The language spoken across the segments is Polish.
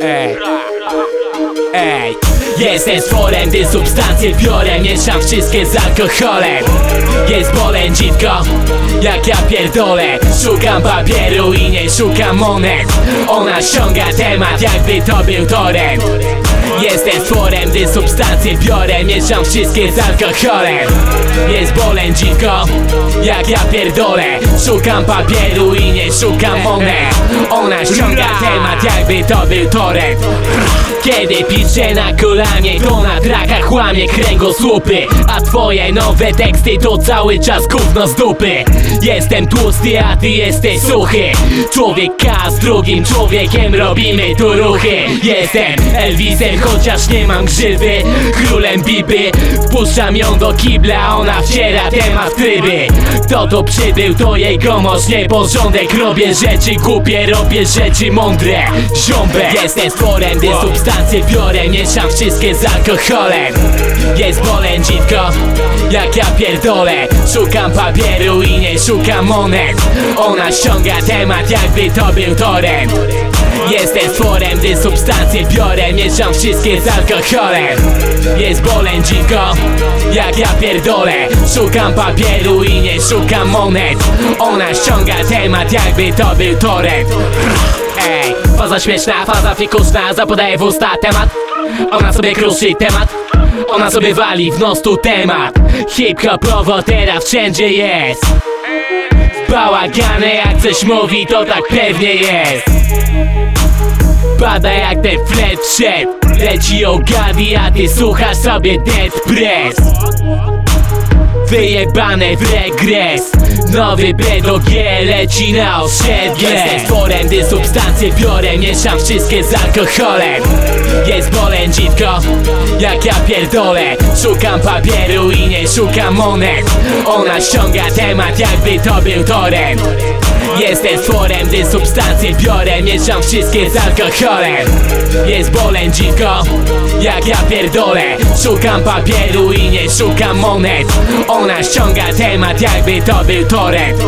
Ej. Ej. Jestem stworem, gdy substancje biorę Mieszam wszystkie z alkoholem Jest boleń dziwko, jak ja pierdolę Szukam papieru i nie szukam monet Ona ściąga temat, jakby to był torrent Jestem stworem gdy substancje biorę Mieszam wszystkie z alkoholem. Jest bolędzitko, jak ja pierdolę. Szukam papieru i nie szukam monet Ona ściąga temat, jakby to był torrent kiedy piszę na kolanie, to na trakach łamie kręgosłupy. A twoje nowe teksty to cały czas gówno z dupy. Jestem tłusty, a ty jesteś suchy. Człowiek K z drugim człowiekiem robimy tu ruchy. Jestem Elvisem, chociaż nie mam grzywy Królem Biby, wpuszczam ją do kibla Ona wciera temat tryby. Kto to przybył, to jego moż nieporządek. Robię rzeczy głupie, robię rzeczy mądre. Ziąbę Jestem stworem, gdy substancje biorę Mieszam wszystkie z alkoholem. Jest bolędzitko, jak ja pierdolę. Szukam papieru i nie szukam monet. Ona ściąga temat, jakby to był torrent Jestem stworem, gdy substancje biorę Mieszam wszystkie z alkoholem. Jest bolędzitko, jak ja pierdolę. Szukam papieru i nie szukam monet. Ona ściąga temat, jakby to był torrent Ej, faza śmieszna, faza fikuszna Zapodaje w usta temat. Ona sobie kruszy temat Ona sobie wali w nos tu temat. Hip-hopowo teraz wszędzie jest. Bałagane jak coś mówi to tak pewnie jest Pada jak ten fletchet Leci ogadi, a ty słuchasz sobie Dead Press. Wyjebane w regres. Nowy BDG leci na osiedle. Jestem stworem, gdy substancje biorę Mieszam wszystkie z alkoholem. Jest bolędzitko, jak ja pierdolę. Szukam papieru i nie szukam monet. Ona ściąga temat, jakby to był torrent Jestem stworem, gdy substancje biorę Mieszam wszystkie z alkoholem. Jest bolędzitko, jak ja pierdolę. Szukam papieru i nie szukam monet. Ona ściąga temat, jakby to był torrent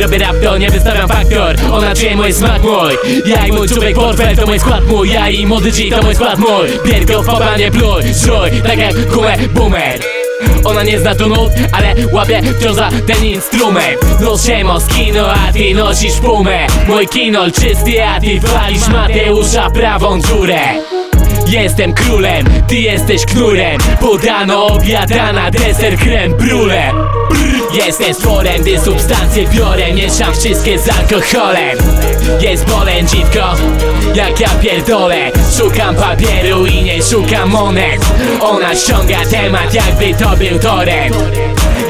Robię rap to nie wystawiam faktor Ona czuje mój smak mój. Ja i mój człowiek portfel to mój skład mój. Ja i młody G to mój skład mój. Pierdol w papanie pluj, żuj Tak jak gumę boomer ona nie zna tu nut, ale łapie wciąż za ten instrument. Noszę moskino, a ty nosisz pumę Mój kinol czysty, a ty walisz Mateusza prawą dziurę. Jestem królem, ty jesteś knurem. Podano obiadana, deser krem brule Jestem stworem, gdy substancje biorę Mieszam wszystkie z alkoholem. Jest bolędzitko, jak ja pierdolę. Szukam papieru i nie szukam monet. Ona ściąga temat, jakby to był torrent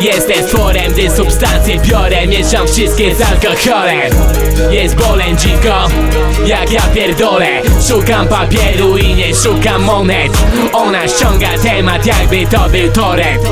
Jestem stworem, gdy substancje biorę Mieszam wszystkie z alkoholem. Jest bolędzitko, jak ja pierdolę. Szukam papieru i nie szukam monet. Ona ściąga temat, jakby to był torrent